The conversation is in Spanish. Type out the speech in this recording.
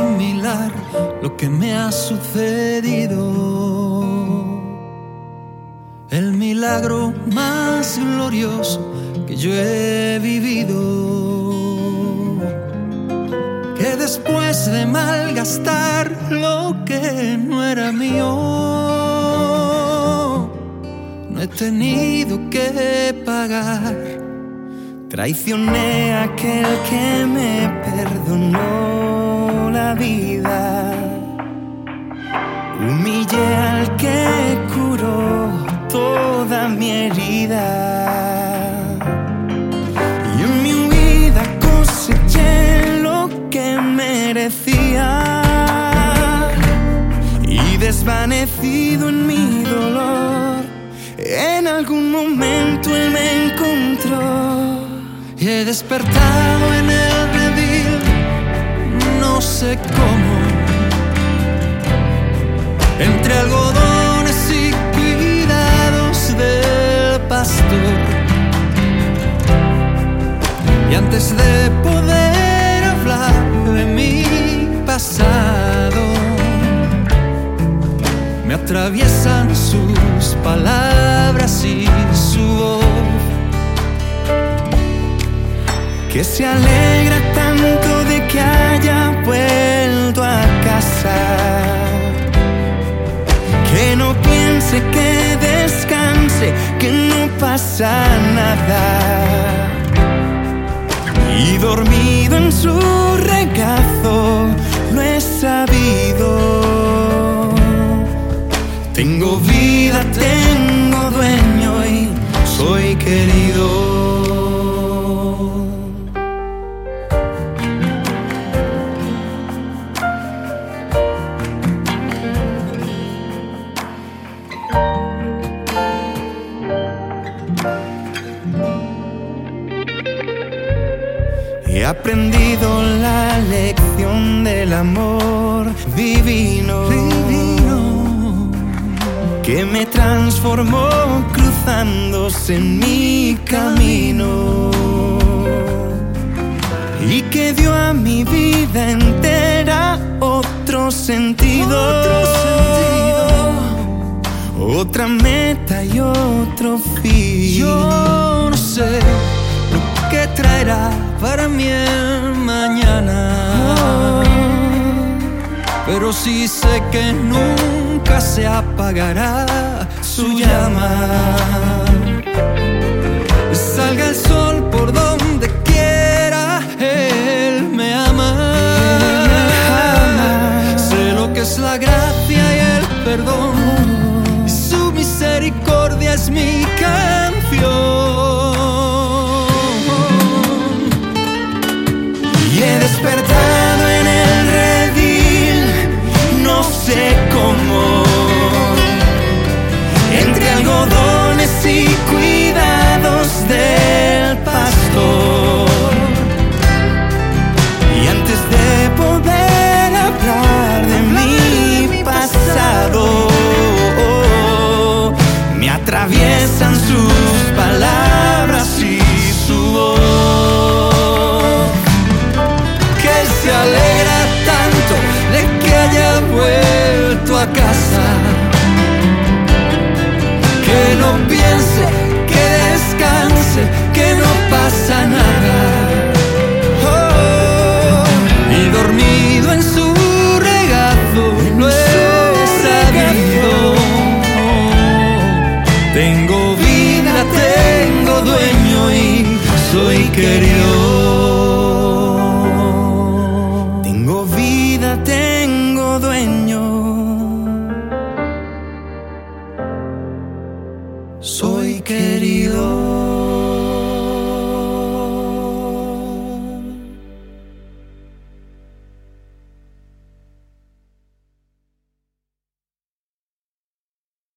asimilar lo que me ha sucedido. El milagro más glorioso que yo he vivido. Que después de malgastar lo que no era mío, no he tenido que pagar. Traicioné a aquel que me perdonó desvanecido en mi dolor, en algún momento él me encontró. Y he despertado en el redil, no sé cómo. Entre algodones me atraviesan sus palabras y su voz. Que se alegra tanto de que haya vuelto a casa, que no piense que descanse, que no pasa nada. Y dormido en su regazo sabido. Tengo vida, tengo He aprendido la lección del amor divino, que me transformó cruzándose en mi camino. Y que dio a mi vida entera otro sentido, otra meta y otro fin. Yo no sé lo que traerá para mí el mañana. Pero sí sé que nunca se apagará su llama. Salga el sol por donde quiera, Él me ama. Sé lo que es la gracia y el perdón. Su misericordia es mi canción. Y querido.